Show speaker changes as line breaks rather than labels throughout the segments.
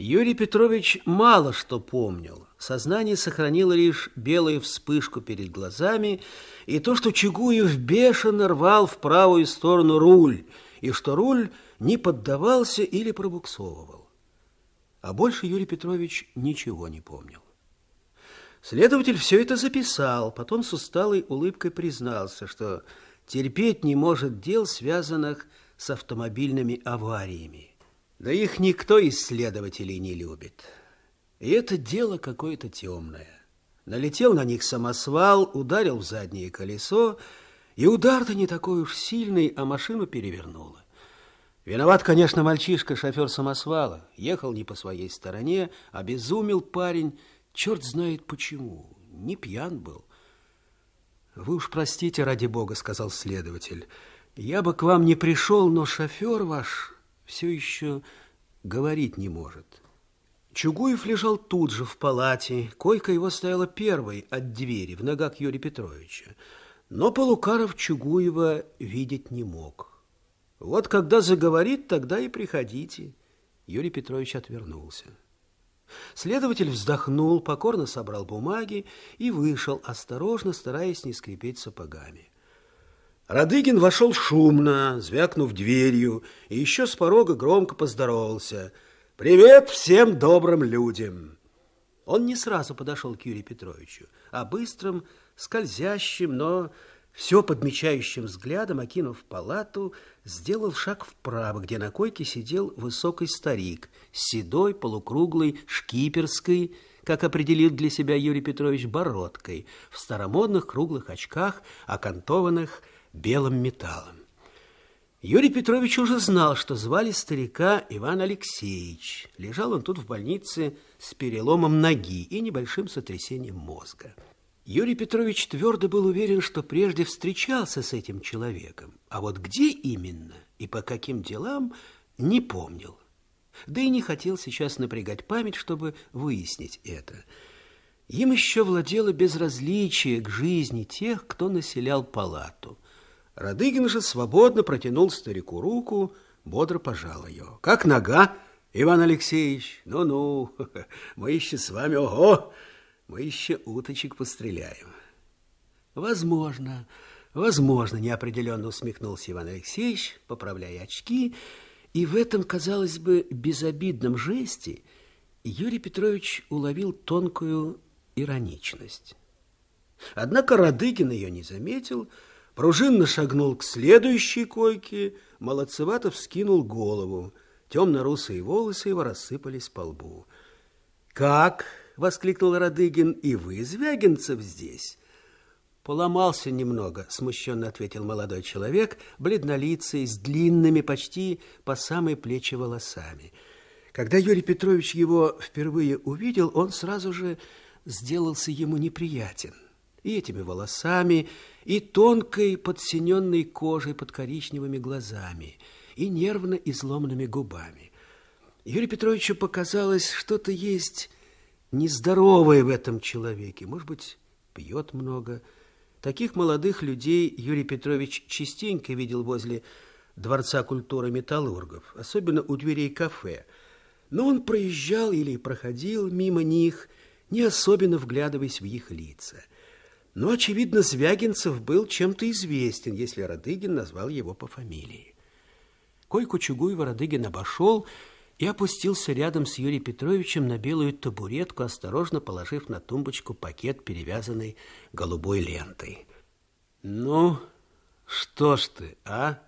Юрий Петрович мало что помнил. Сознание сохранило лишь белую вспышку перед глазами и то, что Чугуев бешено рвал в правую сторону руль, и что руль не поддавался или пробуксовывал. А больше Юрий Петрович ничего не помнил. Следователь все это записал, потом с усталой улыбкой признался, что терпеть не может дел, связанных с автомобильными авариями. Да их никто из следователей не любит. И это дело какое-то темное. Налетел на них самосвал, ударил в заднее колесо, и удар-то не такой уж сильный, а машину перевернуло. Виноват, конечно, мальчишка, шофер самосвала. Ехал не по своей стороне, обезумел парень, черт знает почему, не пьян был. «Вы уж простите, ради бога», — сказал следователь. «Я бы к вам не пришел, но шофер ваш все еще говорить не может. Чугуев лежал тут же в палате, койка его стояла первой от двери в ногах Юрия Петровича. Но Полукаров Чугуева видеть не мог. Вот когда заговорит, тогда и приходите. Юрий Петрович отвернулся. Следователь вздохнул, покорно собрал бумаги и вышел, осторожно стараясь не скрипеть сапогами. Радыгин вошел шумно, звякнув дверью, и еще с порога громко поздоровался. «Привет всем добрым людям!» Он не сразу подошел к Юрию Петровичу, а быстрым, скользящим, но все подмечающим взглядом, окинув палату, сделал шаг вправо, где на койке сидел высокий старик седой, полукруглой, шкиперской, как определил для себя Юрий Петрович, бородкой, в старомодных круглых очках, окантованных белым металлом. Юрий Петрович уже знал, что звали старика Иван Алексеевич. Лежал он тут в больнице с переломом ноги и небольшим сотрясением мозга. Юрий Петрович твердо был уверен, что прежде встречался с этим человеком, а вот где именно и по каким делам не помнил. Да и не хотел сейчас напрягать память, чтобы выяснить это. Им еще владело безразличие к жизни тех, кто населял палату – Радыгин же свободно протянул старику руку, бодро пожал ее. «Как нога, Иван Алексеевич? Ну-ну, мы еще с вами, ого, мы еще уточек постреляем». «Возможно, возможно», неопределенно усмехнулся Иван Алексеевич, поправляя очки, и в этом, казалось бы, безобидном жесте Юрий Петрович уловил тонкую ироничность. Однако Радыгин ее не заметил, пружинно шагнул к следующей койке, молодцевато вскинул голову. Темно-русые волосы его рассыпались по лбу. «Как?» — воскликнул Радыгин. «И вы, Звягинцев, здесь?» «Поломался немного», — смущенно ответил молодой человек, бледнолицый, с длинными почти по самой плечи волосами. Когда Юрий Петрович его впервые увидел, он сразу же сделался ему неприятен и этими волосами, и тонкой подсиненной кожей под коричневыми глазами, и нервно изломанными губами. Юрию Петровичу показалось, что-то есть нездоровое в этом человеке. Может быть, пьет много. Таких молодых людей Юрий Петрович частенько видел возле Дворца культуры металлургов, особенно у дверей кафе. Но он проезжал или проходил мимо них, не особенно вглядываясь в их лица – но, очевидно, Звягинцев был чем-то известен, если Радыгин назвал его по фамилии. Койку Чугуева Радыгин обошел и опустился рядом с Юрием Петровичем на белую табуретку, осторожно положив на тумбочку пакет, перевязанный голубой лентой. «Ну, что ж ты, а?»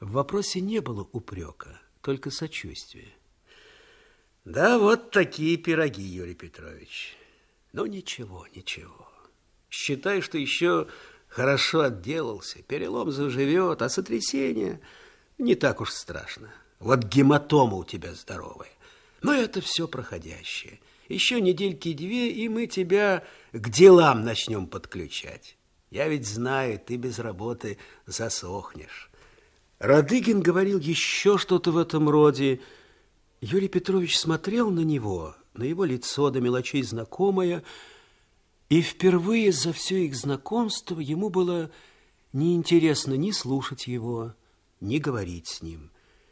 В вопросе не было упрека, только сочувствие. «Да, вот такие пироги, Юрий Петрович. Ну, ничего, ничего». Считай, что еще хорошо отделался. Перелом заживет, а сотрясение не так уж страшно. Вот гематома у тебя здоровая. Но это все проходящее. Еще недельки две, и мы тебя к делам начнем подключать. Я ведь знаю, ты без работы засохнешь. Радыгин говорил еще что-то в этом роде. Юрий Петрович смотрел на него, на его лицо до мелочей знакомое, и впервые за все их знакомство ему было неинтересно ни слушать его, ни говорить с ним.